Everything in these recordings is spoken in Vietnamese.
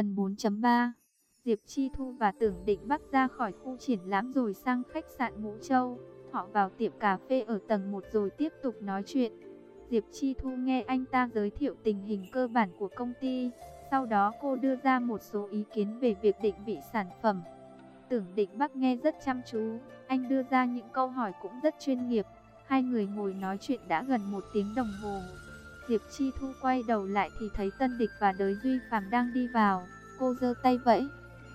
Phần 4.3 Diệp Chi Thu và Tưởng Định Bắc ra khỏi khu triển lãm rồi sang khách sạn Ngũ Châu. Họ vào tiệm cà phê ở tầng 1 rồi tiếp tục nói chuyện. Diệp Chi Thu nghe anh ta giới thiệu tình hình cơ bản của công ty. Sau đó cô đưa ra một số ý kiến về việc định vị sản phẩm. Tưởng Định Bắc nghe rất chăm chú. Anh đưa ra những câu hỏi cũng rất chuyên nghiệp. Hai người ngồi nói chuyện đã gần một tiếng đồng hồ. Diệp Chi Thu quay đầu lại thì thấy Tân Địch và Đới Duy Phạm đang đi vào. Cô giơ tay vẫy.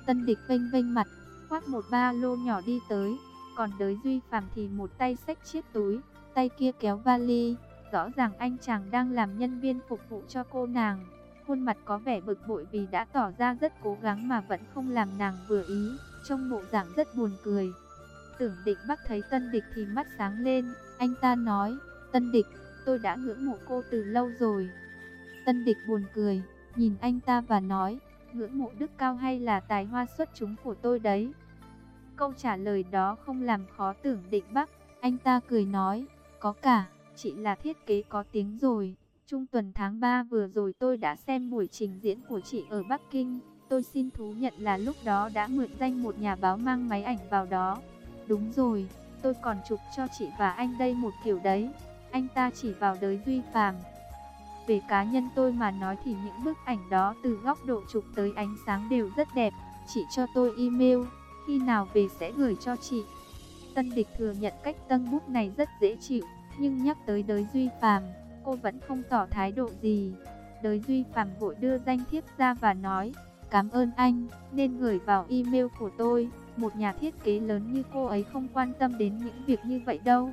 Tân Địch vênh vênh mặt, khoác một ba lô nhỏ đi tới. Còn Đới Duy Phạm thì một tay xách chiếc túi, tay kia kéo vali. Rõ ràng anh chàng đang làm nhân viên phục vụ cho cô nàng. Khuôn mặt có vẻ bực bội vì đã tỏ ra rất cố gắng mà vẫn không làm nàng vừa ý. trông bộ dạng rất buồn cười. Tưởng định bắt thấy Tân Địch thì mắt sáng lên. Anh ta nói, Tân Địch, tôi đã ngưỡng mộ cô từ lâu rồi. Tân Địch buồn cười, nhìn anh ta và nói, ngưỡng mộ đức cao hay là tài hoa xuất chúng của tôi đấy. Câu trả lời đó không làm khó tưởng định bắc, anh ta cười nói, có cả, chị là thiết kế có tiếng rồi. Trung tuần tháng 3 vừa rồi tôi đã xem buổi trình diễn của chị ở Bắc Kinh. Tôi xin thú nhận là lúc đó đã mượn danh một nhà báo mang máy ảnh vào đó. Đúng rồi, tôi còn chụp cho chị và anh đây một kiểu đấy. Anh ta chỉ vào đới Duy Phàm. Về cá nhân tôi mà nói thì những bức ảnh đó từ góc độ chụp tới ánh sáng đều rất đẹp. Chị cho tôi email, khi nào về sẽ gửi cho chị. Tân địch thừa nhận cách tân bút này rất dễ chịu, nhưng nhắc tới đới Duy Phàm, cô vẫn không tỏ thái độ gì. Đới Duy Phàm vội đưa danh thiếp ra và nói, cảm ơn anh, nên gửi vào email của tôi. Một nhà thiết kế lớn như cô ấy không quan tâm đến những việc như vậy đâu.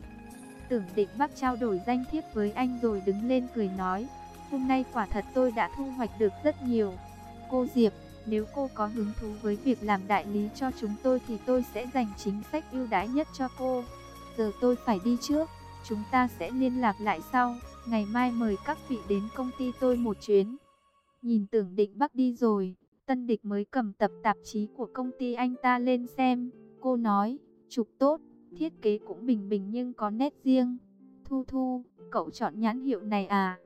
Tưởng định bác trao đổi danh thiếp với anh rồi đứng lên cười nói, hôm nay quả thật tôi đã thu hoạch được rất nhiều. Cô Diệp, nếu cô có hứng thú với việc làm đại lý cho chúng tôi thì tôi sẽ dành chính sách ưu đãi nhất cho cô. Giờ tôi phải đi trước, chúng ta sẽ liên lạc lại sau. Ngày mai mời các vị đến công ty tôi một chuyến. Nhìn tưởng định bắc đi rồi, tân địch mới cầm tập tạp chí của công ty anh ta lên xem. Cô nói, chụp tốt, thiết kế cũng bình bình nhưng có nét riêng. Thu Thu, cậu chọn nhãn hiệu này à?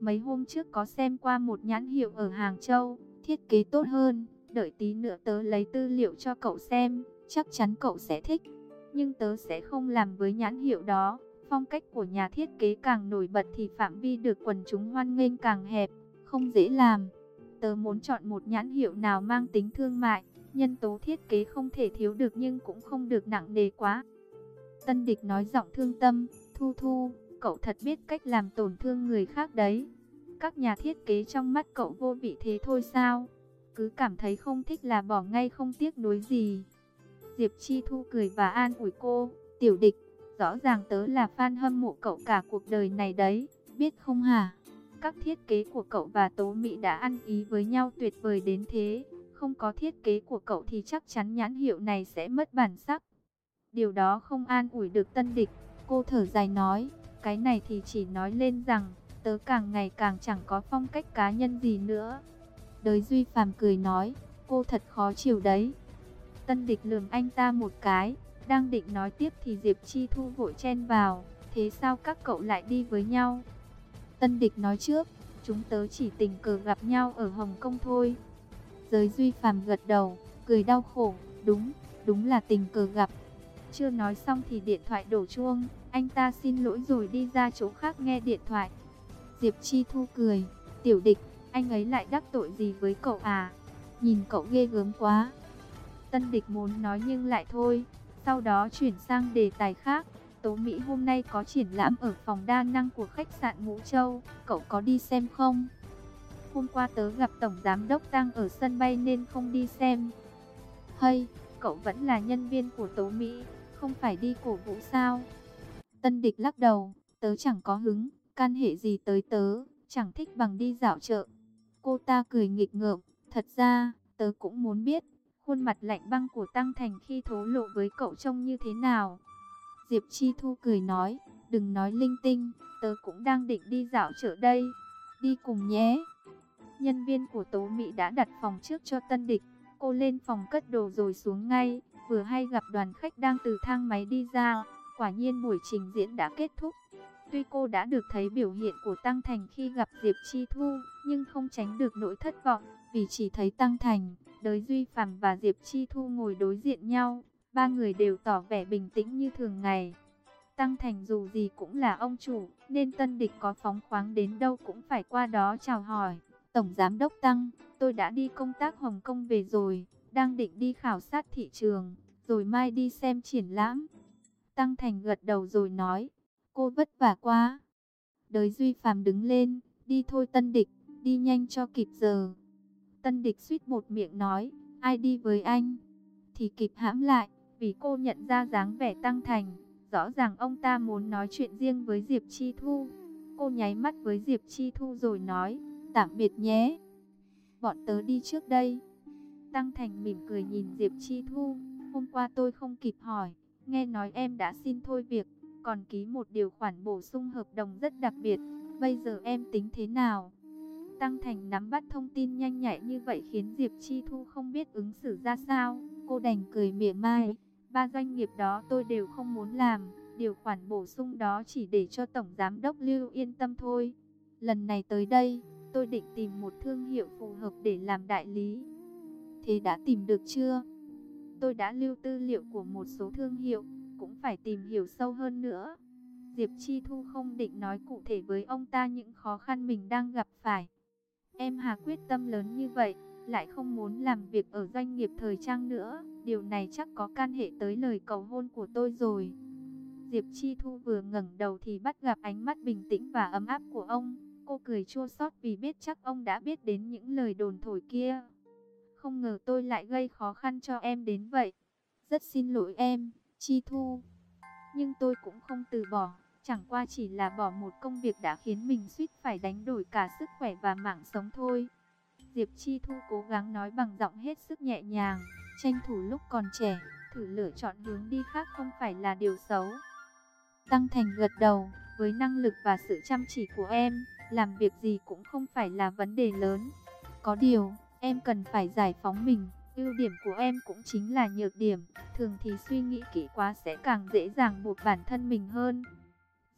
Mấy hôm trước có xem qua một nhãn hiệu ở Hàng Châu, thiết kế tốt hơn, đợi tí nữa tớ lấy tư liệu cho cậu xem, chắc chắn cậu sẽ thích. Nhưng tớ sẽ không làm với nhãn hiệu đó, phong cách của nhà thiết kế càng nổi bật thì phạm vi được quần chúng hoan nghênh càng hẹp, không dễ làm. Tớ muốn chọn một nhãn hiệu nào mang tính thương mại, nhân tố thiết kế không thể thiếu được nhưng cũng không được nặng nề quá. Tân địch nói giọng thương tâm, thu thu, cậu thật biết cách làm tổn thương người khác đấy. Các nhà thiết kế trong mắt cậu vô vị thế thôi sao? Cứ cảm thấy không thích là bỏ ngay không tiếc nuối gì. Diệp Chi Thu cười và an ủi cô, tiểu địch, rõ ràng tớ là fan hâm mộ cậu cả cuộc đời này đấy, biết không hả? Các thiết kế của cậu và Tố Mỹ đã ăn ý với nhau tuyệt vời đến thế, không có thiết kế của cậu thì chắc chắn nhãn hiệu này sẽ mất bản sắc. Điều đó không an ủi được tân địch, cô thở dài nói, cái này thì chỉ nói lên rằng, tớ càng ngày càng chẳng có phong cách cá nhân gì nữa. Đới Duy Phàm cười nói, cô thật khó chịu đấy. Tân địch lườm anh ta một cái, đang định nói tiếp thì Diệp Chi Thu vội chen vào, thế sao các cậu lại đi với nhau? Tân địch nói trước, chúng tớ chỉ tình cờ gặp nhau ở Hồng Kông thôi. Giới Duy Phàm gật đầu, cười đau khổ, đúng, đúng là tình cờ gặp. Chưa nói xong thì điện thoại đổ chuông, anh ta xin lỗi rồi đi ra chỗ khác nghe điện thoại. Diệp Chi Thu cười, tiểu địch, anh ấy lại đắc tội gì với cậu à? Nhìn cậu ghê gớm quá. Tân địch muốn nói nhưng lại thôi, sau đó chuyển sang đề tài khác. Tố Mỹ hôm nay có triển lãm ở phòng đa năng của khách sạn Ngũ Châu, cậu có đi xem không? Hôm qua tớ gặp Tổng Giám Đốc đang ở sân bay nên không đi xem. Hay, cậu vẫn là nhân viên của Tố Mỹ, không phải đi cổ vũ sao? Tân địch lắc đầu, tớ chẳng có hứng, can hệ gì tới tớ, chẳng thích bằng đi dạo chợ. Cô ta cười nghịch ngợm, thật ra, tớ cũng muốn biết, khuôn mặt lạnh băng của Tăng Thành khi thố lộ với cậu trông như thế nào. Diệp Chi Thu cười nói, đừng nói linh tinh, tớ cũng đang định đi dạo chợ đây, đi cùng nhé. Nhân viên của Tố Mỹ đã đặt phòng trước cho tân địch, cô lên phòng cất đồ rồi xuống ngay, vừa hay gặp đoàn khách đang từ thang máy đi ra, quả nhiên buổi trình diễn đã kết thúc. Tuy cô đã được thấy biểu hiện của Tăng Thành khi gặp Diệp Chi Thu, nhưng không tránh được nỗi thất vọng. vì chỉ thấy Tăng Thành, Đới Duy Phạm và Diệp Chi Thu ngồi đối diện nhau, ba người đều tỏ vẻ bình tĩnh như thường ngày. Tăng Thành dù gì cũng là ông chủ, nên tân địch có phóng khoáng đến đâu cũng phải qua đó chào hỏi. Tổng Giám Đốc Tăng, tôi đã đi công tác Hồng Kông về rồi, đang định đi khảo sát thị trường, rồi mai đi xem triển lãm. Tăng Thành gật đầu rồi nói, cô vất vả quá. Đới Duy Phàm đứng lên, đi thôi tân địch, đi nhanh cho kịp giờ. Tân địch suýt một miệng nói, ai đi với anh? Thì kịp hãm lại, vì cô nhận ra dáng vẻ Tăng Thành. Rõ ràng ông ta muốn nói chuyện riêng với Diệp Chi Thu. Cô nháy mắt với Diệp Chi Thu rồi nói, tạm biệt nhé. Bọn tớ đi trước đây. Tăng Thành mỉm cười nhìn Diệp Chi Thu. Hôm qua tôi không kịp hỏi, nghe nói em đã xin thôi việc, còn ký một điều khoản bổ sung hợp đồng rất đặc biệt. Bây giờ em tính thế nào? Tăng Thành nắm bắt thông tin nhanh nhạy như vậy khiến Diệp Chi Thu không biết ứng xử ra sao. Cô đành cười mỉa mai. Ba doanh nghiệp đó tôi đều không muốn làm. Điều khoản bổ sung đó chỉ để cho Tổng Giám Đốc Lưu yên tâm thôi. Lần này tới đây, tôi định tìm một thương hiệu phù hợp để làm đại lý. Thế đã tìm được chưa? Tôi đã lưu tư liệu của một số thương hiệu, cũng phải tìm hiểu sâu hơn nữa. Diệp Chi Thu không định nói cụ thể với ông ta những khó khăn mình đang gặp phải. Em Hà quyết tâm lớn như vậy, lại không muốn làm việc ở doanh nghiệp thời trang nữa. Điều này chắc có can hệ tới lời cầu hôn của tôi rồi. Diệp Chi Thu vừa ngẩng đầu thì bắt gặp ánh mắt bình tĩnh và ấm áp của ông. Cô cười chua xót vì biết chắc ông đã biết đến những lời đồn thổi kia. Không ngờ tôi lại gây khó khăn cho em đến vậy. Rất xin lỗi em, Chi Thu. Nhưng tôi cũng không từ bỏ. Chẳng qua chỉ là bỏ một công việc đã khiến mình suýt phải đánh đổi cả sức khỏe và mạng sống thôi. Diệp Chi Thu cố gắng nói bằng giọng hết sức nhẹ nhàng, tranh thủ lúc còn trẻ, thử lựa chọn hướng đi khác không phải là điều xấu. Tăng Thành gật đầu, với năng lực và sự chăm chỉ của em, làm việc gì cũng không phải là vấn đề lớn. Có điều, em cần phải giải phóng mình, ưu điểm của em cũng chính là nhược điểm, thường thì suy nghĩ kỹ quá sẽ càng dễ dàng buộc bản thân mình hơn.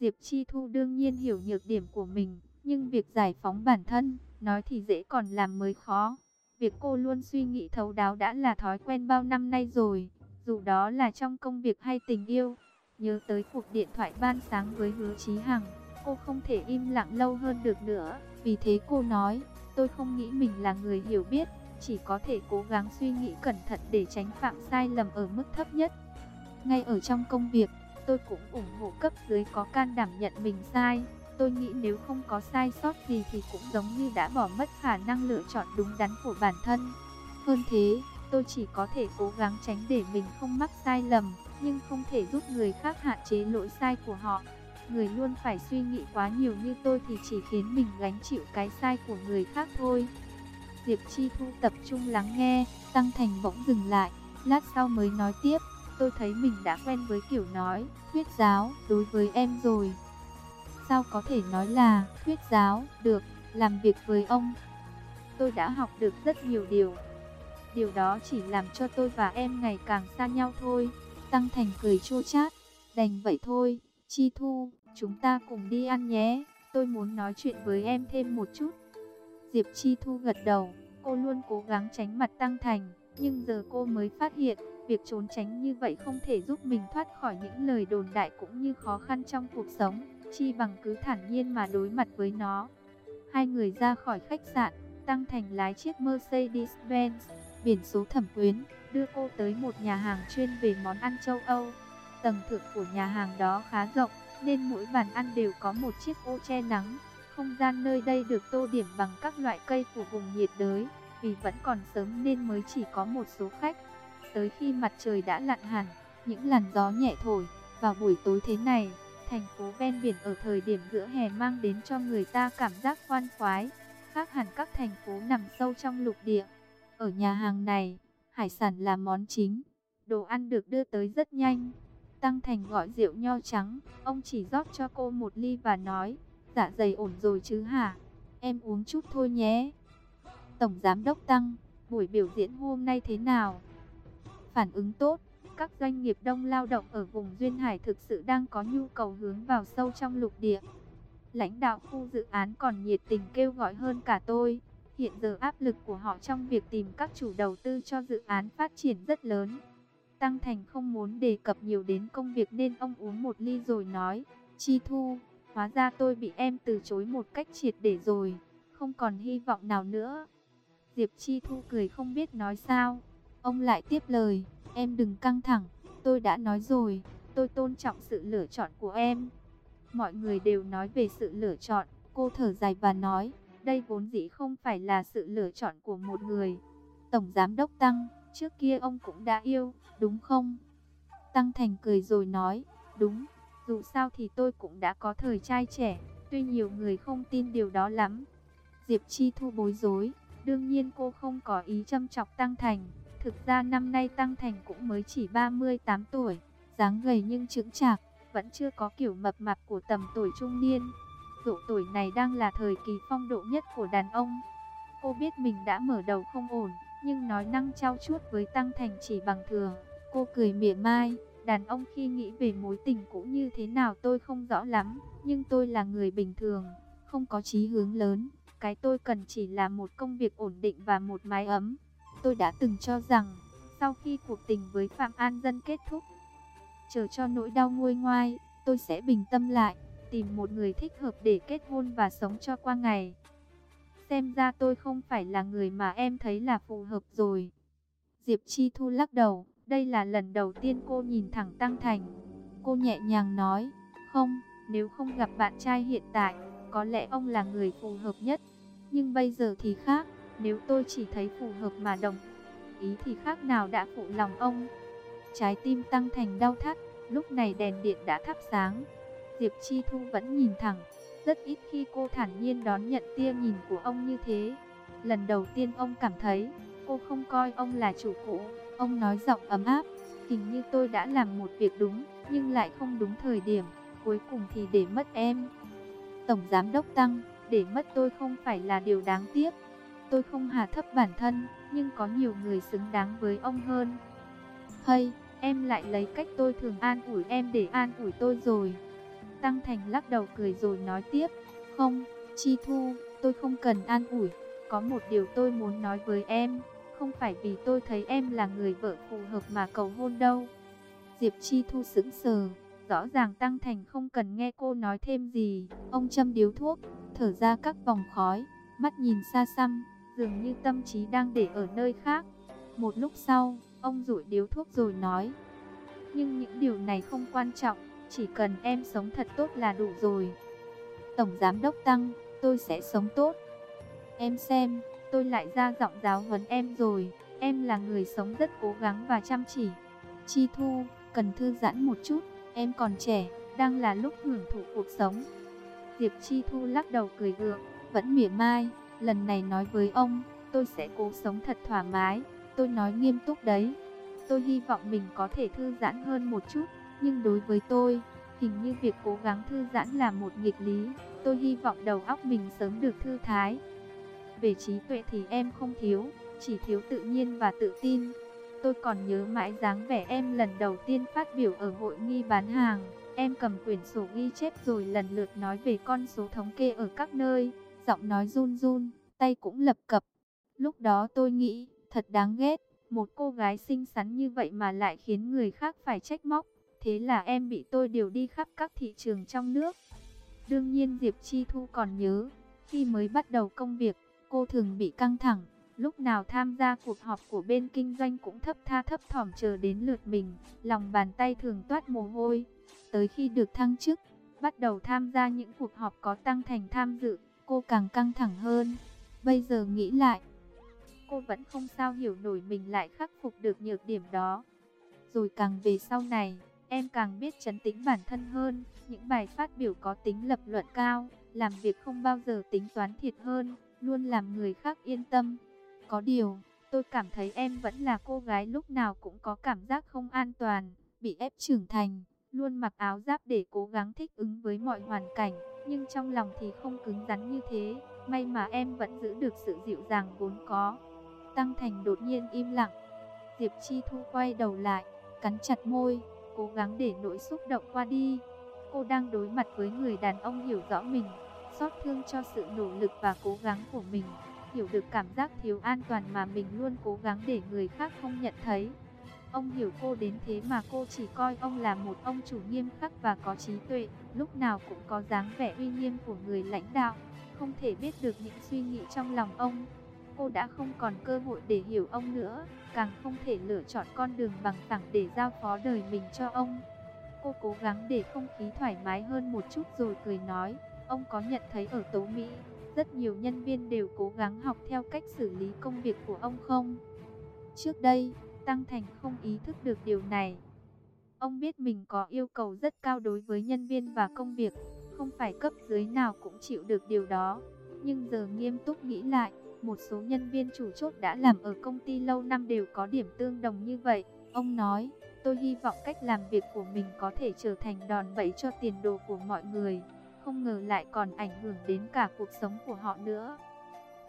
Diệp Chi Thu đương nhiên hiểu nhược điểm của mình, nhưng việc giải phóng bản thân, nói thì dễ còn làm mới khó. Việc cô luôn suy nghĩ thấu đáo đã là thói quen bao năm nay rồi, dù đó là trong công việc hay tình yêu. Nhớ tới cuộc điện thoại ban sáng với hứa Chí Hằng, cô không thể im lặng lâu hơn được nữa. Vì thế cô nói, tôi không nghĩ mình là người hiểu biết, chỉ có thể cố gắng suy nghĩ cẩn thận để tránh phạm sai lầm ở mức thấp nhất. Ngay ở trong công việc, tôi cũng ủng hộ cấp dưới có can đảm nhận mình sai. Tôi nghĩ nếu không có sai sót gì thì cũng giống như đã bỏ mất khả năng lựa chọn đúng đắn của bản thân. Hơn thế, tôi chỉ có thể cố gắng tránh để mình không mắc sai lầm, nhưng không thể giúp người khác hạn chế lỗi sai của họ. Người luôn phải suy nghĩ quá nhiều như tôi thì chỉ khiến mình gánh chịu cái sai của người khác thôi. Diệp Chi Thu tập trung lắng nghe, Tăng Thành bỗng dừng lại, lát sau mới nói tiếp tôi thấy mình đã quen với kiểu nói, thuyết giáo, đối với em rồi. Sao có thể nói là, thuyết giáo, được, làm việc với ông. Tôi đã học được rất nhiều điều. Điều đó chỉ làm cho tôi và em ngày càng xa nhau thôi. Tăng Thành cười chua chát, đành vậy thôi, Chi Thu, chúng ta cùng đi ăn nhé, tôi muốn nói chuyện với em thêm một chút. Diệp Chi Thu gật đầu, cô luôn cố gắng tránh mặt Tăng Thành, nhưng giờ cô mới phát hiện, Việc trốn tránh như vậy không thể giúp mình thoát khỏi những lời đồn đại cũng như khó khăn trong cuộc sống, chi bằng cứ thản nhiên mà đối mặt với nó. Hai người ra khỏi khách sạn, Tăng Thành lái chiếc Mercedes-Benz, biển số thẩm quyến, đưa cô tới một nhà hàng chuyên về món ăn châu Âu. Tầng thượng của nhà hàng đó khá rộng, nên mỗi bàn ăn đều có một chiếc ô che nắng. Không gian nơi đây được tô điểm bằng các loại cây của vùng nhiệt đới, vì vẫn còn sớm nên mới chỉ có một số khách. Tới khi mặt trời đã lặn hẳn, những làn gió nhẹ thổi, vào buổi tối thế này, thành phố ven biển ở thời điểm giữa hè mang đến cho người ta cảm giác khoan khoái, khác hẳn các thành phố nằm sâu trong lục địa. Ở nhà hàng này, hải sản là món chính, đồ ăn được đưa tới rất nhanh. Tăng Thành gọi rượu nho trắng, ông chỉ rót cho cô một ly và nói, dạ dày ổn rồi chứ hả? Em uống chút thôi nhé. Tổng Giám Đốc Tăng, buổi biểu diễn hôm nay thế nào? phản ứng tốt. Các doanh nghiệp đông lao động ở vùng Duyên Hải thực sự đang có nhu cầu hướng vào sâu trong lục địa. Lãnh đạo khu dự án còn nhiệt tình kêu gọi hơn cả tôi. Hiện giờ áp lực của họ trong việc tìm các chủ đầu tư cho dự án phát triển rất lớn. Tăng Thành không muốn đề cập nhiều đến công việc nên ông uống một ly rồi nói, Chi Thu, hóa ra tôi bị em từ chối một cách triệt để rồi, không còn hy vọng nào nữa. Diệp Chi Thu cười không biết nói sao. Ông lại tiếp lời, em đừng căng thẳng, tôi đã nói rồi, tôi tôn trọng sự lựa chọn của em. Mọi người đều nói về sự lựa chọn, cô thở dài và nói, đây vốn dĩ không phải là sự lựa chọn của một người. Tổng Giám Đốc Tăng, trước kia ông cũng đã yêu, đúng không? Tăng Thành cười rồi nói, đúng, dù sao thì tôi cũng đã có thời trai trẻ, tuy nhiều người không tin điều đó lắm. Diệp Chi Thu bối rối, đương nhiên cô không có ý châm chọc Tăng Thành. Thực ra năm nay Tăng Thành cũng mới chỉ 38 tuổi, dáng gầy nhưng chững chạc, vẫn chưa có kiểu mập mạp của tầm tuổi trung niên. Độ tuổi này đang là thời kỳ phong độ nhất của đàn ông. Cô biết mình đã mở đầu không ổn, nhưng nói năng trao chuốt với Tăng Thành chỉ bằng thừa. Cô cười mỉa mai, đàn ông khi nghĩ về mối tình cũ như thế nào tôi không rõ lắm, nhưng tôi là người bình thường, không có chí hướng lớn. Cái tôi cần chỉ là một công việc ổn định và một mái ấm. Tôi đã từng cho rằng, sau khi cuộc tình với Phạm An Dân kết thúc, chờ cho nỗi đau nguôi ngoai, tôi sẽ bình tâm lại, tìm một người thích hợp để kết hôn và sống cho qua ngày. Xem ra tôi không phải là người mà em thấy là phù hợp rồi. Diệp Chi Thu lắc đầu, đây là lần đầu tiên cô nhìn thẳng Tăng Thành. Cô nhẹ nhàng nói, không, nếu không gặp bạn trai hiện tại, có lẽ ông là người phù hợp nhất. Nhưng bây giờ thì khác, nếu tôi chỉ thấy phù hợp mà đồng ý thì khác nào đã phụ lòng ông. Trái tim Tăng Thành đau thắt, lúc này đèn điện đã thắp sáng. Diệp Chi Thu vẫn nhìn thẳng, rất ít khi cô thản nhiên đón nhận tia nhìn của ông như thế. Lần đầu tiên ông cảm thấy, cô không coi ông là chủ cũ. Ông nói giọng ấm áp, hình như tôi đã làm một việc đúng, nhưng lại không đúng thời điểm. Cuối cùng thì để mất em. Tổng Giám Đốc Tăng, để mất tôi không phải là điều đáng tiếc. Tôi không hà thấp bản thân, nhưng có nhiều người xứng đáng với ông hơn. Hay, em lại lấy cách tôi thường an ủi em để an ủi tôi rồi. Tăng Thành lắc đầu cười rồi nói tiếp, không, Chi Thu, tôi không cần an ủi, có một điều tôi muốn nói với em, không phải vì tôi thấy em là người vợ phù hợp mà cầu hôn đâu. Diệp Chi Thu sững sờ, rõ ràng Tăng Thành không cần nghe cô nói thêm gì, ông châm điếu thuốc, thở ra các vòng khói, mắt nhìn xa xăm, dường như tâm trí đang để ở nơi khác. Một lúc sau, ông rủi điếu thuốc rồi nói, nhưng những điều này không quan trọng, chỉ cần em sống thật tốt là đủ rồi. Tổng Giám Đốc Tăng, tôi sẽ sống tốt. Em xem, tôi lại ra giọng giáo huấn em rồi. Em là người sống rất cố gắng và chăm chỉ. Chi Thu, cần thư giãn một chút, em còn trẻ, đang là lúc hưởng thụ cuộc sống. Diệp Chi Thu lắc đầu cười gượng, vẫn mỉa mai, lần này nói với ông, tôi sẽ cố sống thật thoải mái, tôi nói nghiêm túc đấy. Tôi hy vọng mình có thể thư giãn hơn một chút. Nhưng đối với tôi, hình như việc cố gắng thư giãn là một nghịch lý. Tôi hy vọng đầu óc mình sớm được thư thái. Về trí tuệ thì em không thiếu, chỉ thiếu tự nhiên và tự tin. Tôi còn nhớ mãi dáng vẻ em lần đầu tiên phát biểu ở hội nghi bán hàng. Em cầm quyển sổ ghi chép rồi lần lượt nói về con số thống kê ở các nơi. Giọng nói run run, tay cũng lập cập. Lúc đó tôi nghĩ, thật đáng ghét. Một cô gái xinh xắn như vậy mà lại khiến người khác phải trách móc. Thế là em bị tôi điều đi khắp các thị trường trong nước. Đương nhiên Diệp Chi Thu còn nhớ, khi mới bắt đầu công việc, cô thường bị căng thẳng. Lúc nào tham gia cuộc họp của bên kinh doanh cũng thấp tha thấp thỏm chờ đến lượt mình, lòng bàn tay thường toát mồ hôi. Tới khi được thăng chức, bắt đầu tham gia những cuộc họp có tăng thành tham dự, cô càng căng thẳng hơn. Bây giờ nghĩ lại, cô vẫn không sao hiểu nổi mình lại khắc phục được nhược điểm đó. Rồi càng về sau này, Em càng biết chấn tĩnh bản thân hơn, những bài phát biểu có tính lập luận cao, làm việc không bao giờ tính toán thiệt hơn, luôn làm người khác yên tâm. Có điều, tôi cảm thấy em vẫn là cô gái lúc nào cũng có cảm giác không an toàn, bị ép trưởng thành, luôn mặc áo giáp để cố gắng thích ứng với mọi hoàn cảnh, nhưng trong lòng thì không cứng rắn như thế, may mà em vẫn giữ được sự dịu dàng vốn có. Tăng Thành đột nhiên im lặng, Diệp Chi Thu quay đầu lại, cắn chặt môi, cố gắng để nỗi xúc động qua đi. Cô đang đối mặt với người đàn ông hiểu rõ mình, xót thương cho sự nỗ lực và cố gắng của mình. hiểu được cảm giác thiếu an toàn mà mình luôn cố gắng để người khác không nhận thấy. Ông hiểu cô đến thế mà cô chỉ coi ông là một ông chủ nghiêm khắc và có trí tuệ, lúc nào cũng có dáng vẻ uy nghiêm của người lãnh đạo, không thể biết được những suy nghĩ trong lòng ông. Cô đã không còn cơ hội để hiểu ông nữa, càng không thể lựa chọn con đường bằng phẳng để giao phó đời mình cho ông. Cô cố gắng để không khí thoải mái hơn một chút rồi cười nói, ông có nhận thấy ở Tố Mỹ, rất nhiều nhân viên đều cố gắng học theo cách xử lý công việc của ông không? Trước đây, Tăng Thành không ý thức được điều này. Ông biết mình có yêu cầu rất cao đối với nhân viên và công việc, không phải cấp dưới nào cũng chịu được điều đó. Nhưng giờ nghiêm túc nghĩ lại, một số nhân viên chủ chốt đã làm ở công ty lâu năm đều có điểm tương đồng như vậy. Ông nói, tôi hy vọng cách làm việc của mình có thể trở thành đòn bẩy cho tiền đồ của mọi người. Không ngờ lại còn ảnh hưởng đến cả cuộc sống của họ nữa.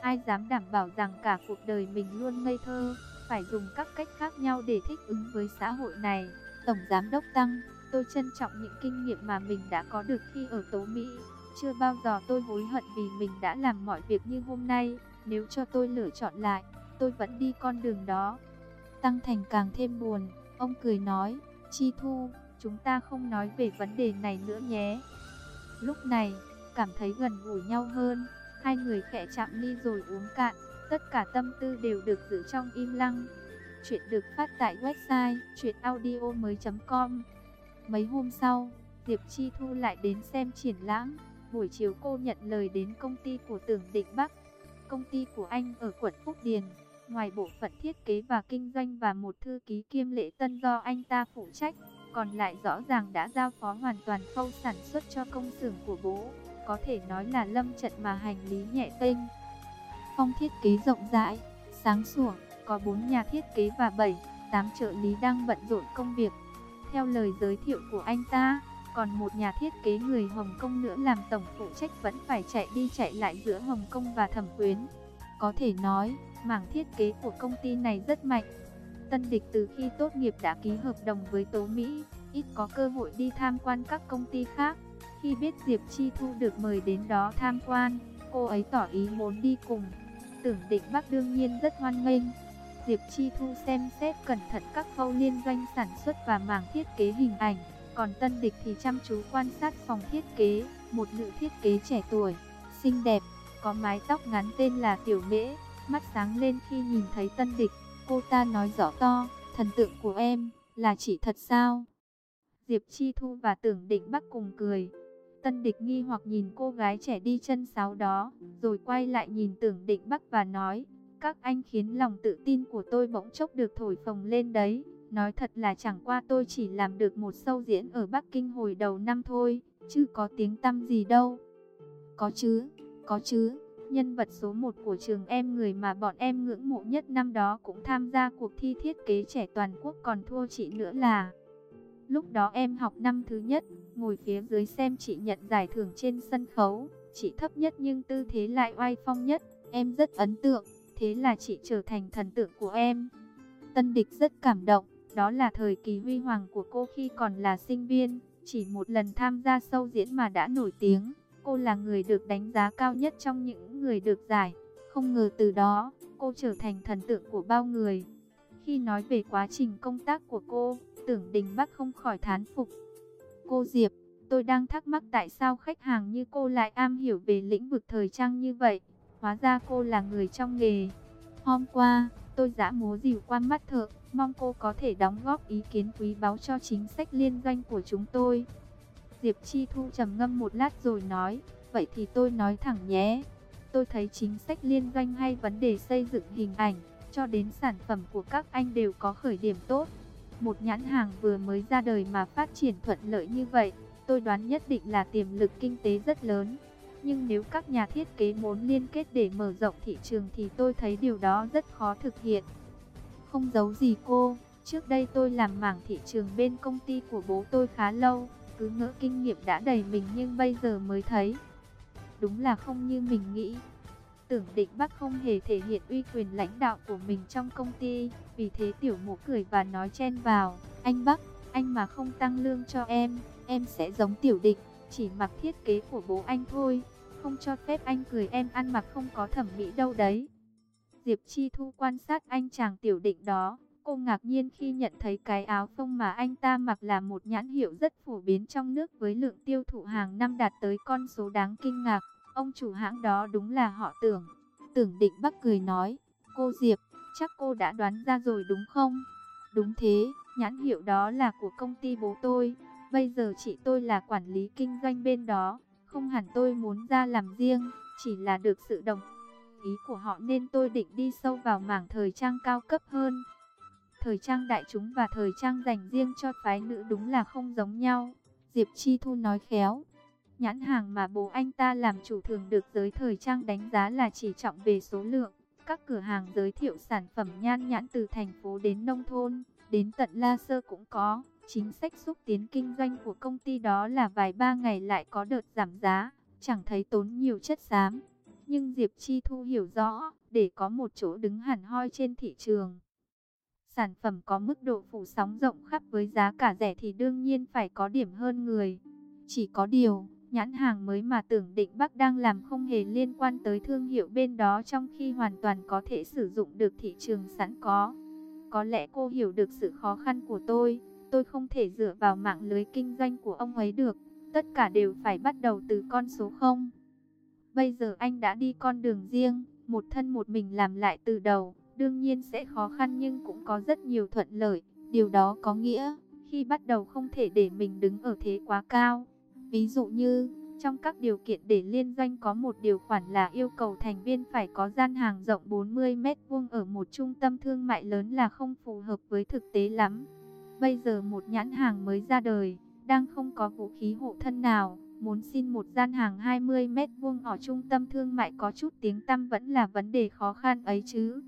Ai dám đảm bảo rằng cả cuộc đời mình luôn ngây thơ, phải dùng các cách khác nhau để thích ứng với xã hội này. Tổng Giám Đốc Tăng, tôi trân trọng những kinh nghiệm mà mình đã có được khi ở Tố Mỹ. Chưa bao giờ tôi hối hận vì mình đã làm mọi việc như hôm nay. Nếu cho tôi lựa chọn lại, tôi vẫn đi con đường đó. Tăng Thành càng thêm buồn, ông cười nói, Chi Thu, chúng ta không nói về vấn đề này nữa nhé. Lúc này, cảm thấy gần gũi nhau hơn, hai người khẽ chạm ly rồi uống cạn. Tất cả tâm tư đều được giữ trong im lặng. Chuyện được phát tại website chuyenaudio.com Mấy hôm sau, Diệp Chi Thu lại đến xem triển lãm. Buổi chiều cô nhận lời đến công ty của Tưởng Định Bắc. Công ty của anh ở quận Phúc Điền. Ngoài bộ phận thiết kế và kinh doanh và một thư ký kiêm lễ tân do anh ta phụ trách, còn lại rõ ràng đã giao phó hoàn toàn khâu sản xuất cho công xưởng của bố. Có thể nói là lâm trận mà hành lý nhẹ tên. Phong thiết kế rộng rãi, sáng sủa, có 4 nhà thiết kế và 7, 8 trợ lý đang bận rộn công việc. Theo lời giới thiệu của anh ta, còn một nhà thiết kế người Hồng Kông nữa làm tổng phụ trách vẫn phải chạy đi chạy lại giữa Hồng Kông và Thẩm Quyến. Có thể nói, mảng thiết kế của công ty này rất mạnh. Tân địch từ khi tốt nghiệp đã ký hợp đồng với Tố Mỹ, ít có cơ hội đi tham quan các công ty khác. Khi biết Diệp Chi Thu được mời đến đó tham quan, cô ấy tỏ ý muốn đi cùng. Tưởng định Bắc đương nhiên rất hoan nghênh. Diệp Chi Thu xem xét cẩn thận các khâu liên doanh sản xuất và mảng thiết kế hình ảnh. Còn tân địch thì chăm chú quan sát phòng thiết kế, một nữ thiết kế trẻ tuổi, xinh đẹp, có mái tóc ngắn tên là Tiểu Mễ, mắt sáng lên khi nhìn thấy tân địch. Cô ta nói rõ to, thần tượng của em, là chỉ thật sao? Diệp Chi Thu và Tưởng Định Bắc cùng cười. Tân địch nghi hoặc nhìn cô gái trẻ đi chân sáo đó, rồi quay lại nhìn Tưởng Định Bắc và nói, các anh khiến lòng tự tin của tôi bỗng chốc được thổi phồng lên đấy. Nói thật là chẳng qua tôi chỉ làm được một sâu diễn ở Bắc Kinh hồi đầu năm thôi, chứ có tiếng tăm gì đâu. Có chứ, có chứ, nhân vật số 1 của trường em người mà bọn em ngưỡng mộ nhất năm đó cũng tham gia cuộc thi thiết kế trẻ toàn quốc còn thua chị nữa là... Lúc đó em học năm thứ nhất, ngồi phía dưới xem chị nhận giải thưởng trên sân khấu. Chị thấp nhất nhưng tư thế lại oai phong nhất, em rất ấn tượng, thế là chị trở thành thần tượng của em. Tân địch rất cảm động, đó là thời kỳ huy hoàng của cô khi còn là sinh viên, chỉ một lần tham gia sâu diễn mà đã nổi tiếng. Cô là người được đánh giá cao nhất trong những người được giải. Không ngờ từ đó, cô trở thành thần tượng của bao người. Khi nói về quá trình công tác của cô, tưởng Đình Bắc không khỏi thán phục. Cô Diệp, tôi đang thắc mắc tại sao khách hàng như cô lại am hiểu về lĩnh vực thời trang như vậy. Hóa ra cô là người trong nghề. Hôm qua, tôi đã múa dìu qua mắt thợ, mong cô có thể đóng góp ý kiến quý báu cho chính sách liên doanh của chúng tôi. Diệp Chi Thu trầm ngâm một lát rồi nói, vậy thì tôi nói thẳng nhé. Tôi thấy chính sách liên doanh hay vấn đề xây dựng hình ảnh, cho đến sản phẩm của các anh đều có khởi điểm tốt. Một nhãn hàng vừa mới ra đời mà phát triển thuận lợi như vậy, tôi đoán nhất định là tiềm lực kinh tế rất lớn. Nhưng nếu các nhà thiết kế muốn liên kết để mở rộng thị trường thì tôi thấy điều đó rất khó thực hiện. Không giấu gì cô, trước đây tôi làm mảng thị trường bên công ty của bố tôi khá lâu, cứ ngỡ kinh nghiệm đã đầy mình nhưng bây giờ mới thấy. Đúng là không như mình nghĩ. Tưởng định Bắc không hề thể hiện uy quyền lãnh đạo của mình trong công ty, vì thế tiểu mũ cười và nói chen vào, anh Bắc, anh mà không tăng lương cho em, em sẽ giống tiểu địch, chỉ mặc thiết kế của bố anh thôi. không cho phép anh cười em ăn mặc không có thẩm mỹ đâu đấy. Diệp Chi Thu quan sát anh chàng tiểu định đó, cô ngạc nhiên khi nhận thấy cái áo phông mà anh ta mặc là một nhãn hiệu rất phổ biến trong nước với lượng tiêu thụ hàng năm đạt tới con số đáng kinh ngạc. Ông chủ hãng đó đúng là họ tưởng. Tưởng định bắc cười nói, cô Diệp, chắc cô đã đoán ra rồi đúng không? Đúng thế, nhãn hiệu đó là của công ty bố tôi. Bây giờ chị tôi là quản lý kinh doanh bên đó. Không hẳn tôi muốn ra làm riêng, chỉ là được sự đồng ý của họ nên tôi định đi sâu vào mảng thời trang cao cấp hơn. Thời trang đại chúng và thời trang dành riêng cho phái nữ đúng là không giống nhau. Diệp Chi Thu nói khéo. Nhãn hàng mà bố anh ta làm chủ thường được giới thời trang đánh giá là chỉ trọng về số lượng. Các cửa hàng giới thiệu sản phẩm nhan nhãn từ thành phố đến nông thôn, đến tận La Sơ cũng có. Chính sách xúc tiến kinh doanh của công ty đó là vài ba ngày lại có đợt giảm giá, chẳng thấy tốn nhiều chất xám. Nhưng Diệp Chi Thu hiểu rõ, để có một chỗ đứng hẳn hoi trên thị trường. Sản phẩm có mức độ phủ sóng rộng khắp với giá cả rẻ thì đương nhiên phải có điểm hơn người. Chỉ có điều, nhãn hàng mới mà tưởng định Bắc đang làm không hề liên quan tới thương hiệu bên đó trong khi hoàn toàn có thể sử dụng được thị trường sẵn có. Có lẽ cô hiểu được sự khó khăn của tôi, tôi không thể dựa vào mạng lưới kinh doanh của ông ấy được, tất cả đều phải bắt đầu từ con số 0. Bây giờ anh đã đi con đường riêng, một thân một mình làm lại từ đầu, đương nhiên sẽ khó khăn nhưng cũng có rất nhiều thuận lợi. Điều đó có nghĩa, khi bắt đầu không thể để mình đứng ở thế quá cao. Ví dụ như, trong các điều kiện để liên doanh có một điều khoản là yêu cầu thành viên phải có gian hàng rộng 40 mét vuông ở một trung tâm thương mại lớn là không phù hợp với thực tế lắm. Bây giờ một nhãn hàng mới ra đời, đang không có vũ khí hộ thân nào, muốn xin một gian hàng 20 mét vuông ở trung tâm thương mại có chút tiếng tăm vẫn là vấn đề khó khăn ấy chứ.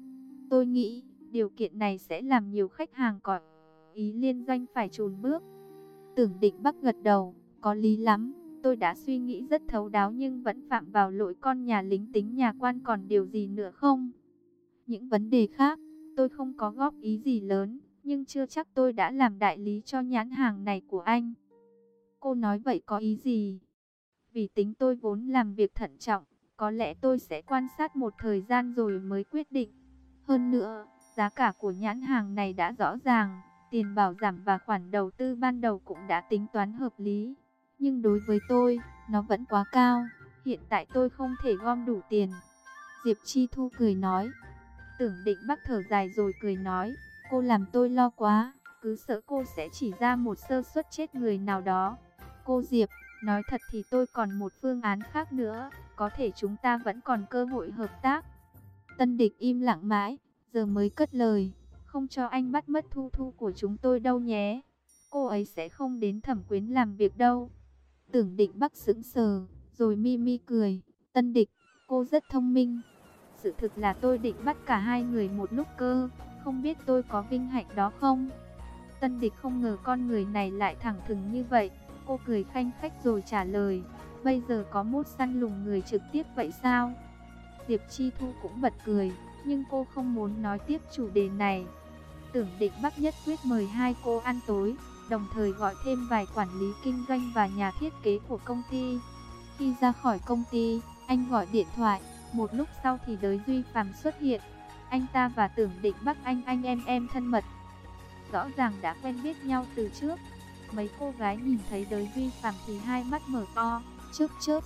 Tôi nghĩ, điều kiện này sẽ làm nhiều khách hàng có ý liên doanh phải chùn bước. Tưởng định bắc gật đầu, có lý lắm, tôi đã suy nghĩ rất thấu đáo nhưng vẫn phạm vào lỗi con nhà lính tính nhà quan còn điều gì nữa không? Những vấn đề khác, tôi không có góp ý gì lớn, nhưng chưa chắc tôi đã làm đại lý cho nhãn hàng này của anh. Cô nói vậy có ý gì? Vì tính tôi vốn làm việc thận trọng, có lẽ tôi sẽ quan sát một thời gian rồi mới quyết định. Hơn nữa, giá cả của nhãn hàng này đã rõ ràng, tiền bảo giảm và khoản đầu tư ban đầu cũng đã tính toán hợp lý. Nhưng đối với tôi, nó vẫn quá cao, hiện tại tôi không thể gom đủ tiền. Diệp Chi Thu cười nói, tưởng định bắc thở dài rồi cười nói, cô làm tôi lo quá, cứ sợ cô sẽ chỉ ra một sơ suất chết người nào đó. Cô Diệp, nói thật thì tôi còn một phương án khác nữa, có thể chúng ta vẫn còn cơ hội hợp tác. Tân địch im lặng mãi, giờ mới cất lời, không cho anh bắt mất thu thu của chúng tôi đâu nhé. Cô ấy sẽ không đến thẩm quyến làm việc đâu. Tưởng định bắc sững sờ, rồi mi mi cười, tân địch, cô rất thông minh. Sự thực là tôi định bắt cả hai người một lúc cơ, không biết tôi có vinh hạnh đó không? Tân địch không ngờ con người này lại thẳng thừng như vậy, cô cười khanh khách rồi trả lời, bây giờ có mốt săn lùng người trực tiếp vậy sao? Diệp Chi Thu cũng bật cười, nhưng cô không muốn nói tiếp chủ đề này. Tưởng định Bắc nhất quyết mời hai cô ăn tối, đồng thời gọi thêm vài quản lý kinh doanh và nhà thiết kế của công ty. Khi ra khỏi công ty, anh gọi điện thoại, một lúc sau thì đới Duy Phạm xuất hiện. Anh ta và tưởng định Bắc anh anh em em thân mật. Rõ ràng đã quen biết nhau từ trước. Mấy cô gái nhìn thấy đới vi Phạm thì hai mắt mở to, chớp chớp.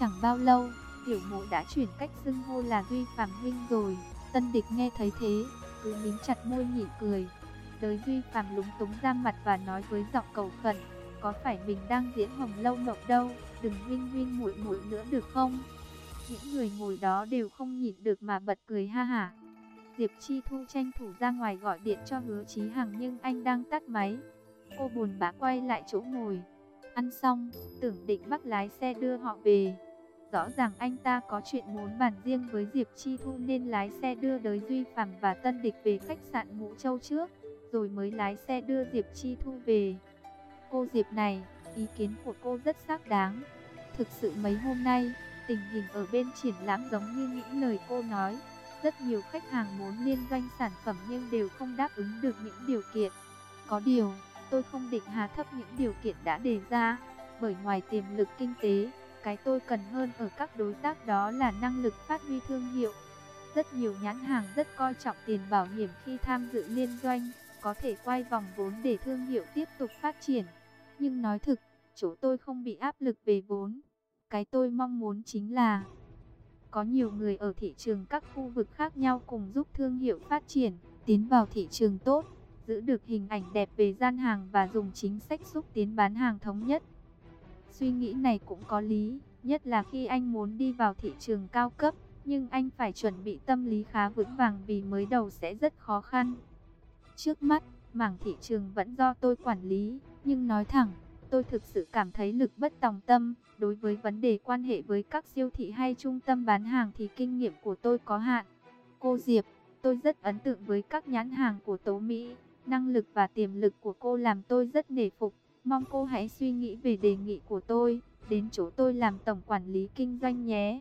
Chẳng bao lâu, Tiểu mộ đã chuyển cách xưng hô là vi Phạm Huynh rồi. Tân địch nghe thấy thế, cứ mím chặt môi nhị cười. Đới vi Phạm lúng túng ra mặt và nói với giọng cầu khẩn. Có phải mình đang diễn hồng lâu mộng đâu, đừng huynh huynh muội muội nữa được không? Những người ngồi đó đều không nhịn được mà bật cười ha hả. Diệp Chi Thu tranh thủ ra ngoài gọi điện cho hứa Chí Hằng nhưng anh đang tắt máy. Cô buồn bã quay lại chỗ ngồi. Ăn xong, tưởng định bắt lái xe đưa họ về. Rõ ràng anh ta có chuyện muốn bàn riêng với Diệp Chi Thu nên lái xe đưa đới Duy Phạm và Tân Địch về khách sạn Ngũ Châu trước, rồi mới lái xe đưa Diệp Chi Thu về. Cô Diệp này, ý kiến của cô rất xác đáng. Thực sự mấy hôm nay, tình hình ở bên triển lãm giống như những lời cô nói. Rất nhiều khách hàng muốn liên doanh sản phẩm nhưng đều không đáp ứng được những điều kiện. Có điều, tôi không định hạ thấp những điều kiện đã đề ra, bởi ngoài tiềm lực kinh tế, Cái tôi cần hơn ở các đối tác đó là năng lực phát huy thương hiệu. Rất nhiều nhãn hàng rất coi trọng tiền bảo hiểm khi tham dự liên doanh, có thể quay vòng vốn để thương hiệu tiếp tục phát triển. Nhưng nói thực, chỗ tôi không bị áp lực về vốn. Cái tôi mong muốn chính là có nhiều người ở thị trường các khu vực khác nhau cùng giúp thương hiệu phát triển, tiến vào thị trường tốt, giữ được hình ảnh đẹp về gian hàng và dùng chính sách xúc tiến bán hàng thống nhất. Suy nghĩ này cũng có lý, nhất là khi anh muốn đi vào thị trường cao cấp, nhưng anh phải chuẩn bị tâm lý khá vững vàng vì mới đầu sẽ rất khó khăn. Trước mắt, mảng thị trường vẫn do tôi quản lý, nhưng nói thẳng, tôi thực sự cảm thấy lực bất tòng tâm. Đối với vấn đề quan hệ với các siêu thị hay trung tâm bán hàng thì kinh nghiệm của tôi có hạn. Cô Diệp, tôi rất ấn tượng với các nhãn hàng của Tố Mỹ. Năng lực và tiềm lực của cô làm tôi rất nể phục. Mong cô hãy suy nghĩ về đề nghị của tôi, đến chỗ tôi làm tổng quản lý kinh doanh nhé.